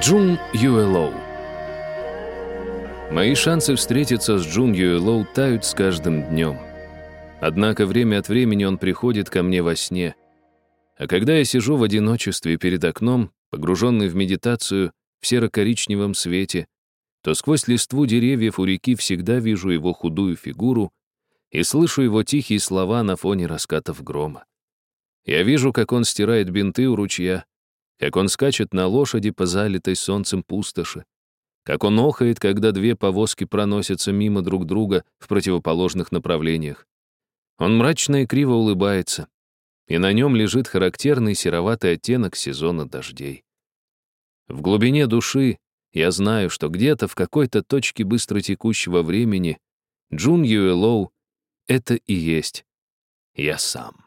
Джун Юэлоу Мои шансы встретиться с Джун Юэлоу тают с каждым днем. Однако время от времени он приходит ко мне во сне. А когда я сижу в одиночестве перед окном, погруженный в медитацию в серо-коричневом свете, то сквозь листву деревьев у реки всегда вижу его худую фигуру и слышу его тихие слова на фоне раскатов грома. Я вижу, как он стирает бинты у ручья, как он скачет на лошади по залитой солнцем пустоши, как он охает, когда две повозки проносятся мимо друг друга в противоположных направлениях. Он мрачно и криво улыбается, и на нем лежит характерный сероватый оттенок сезона дождей. В глубине души я знаю, что где-то в какой-то точке быстротекущего времени Джун Юэлоу — это и есть я сам.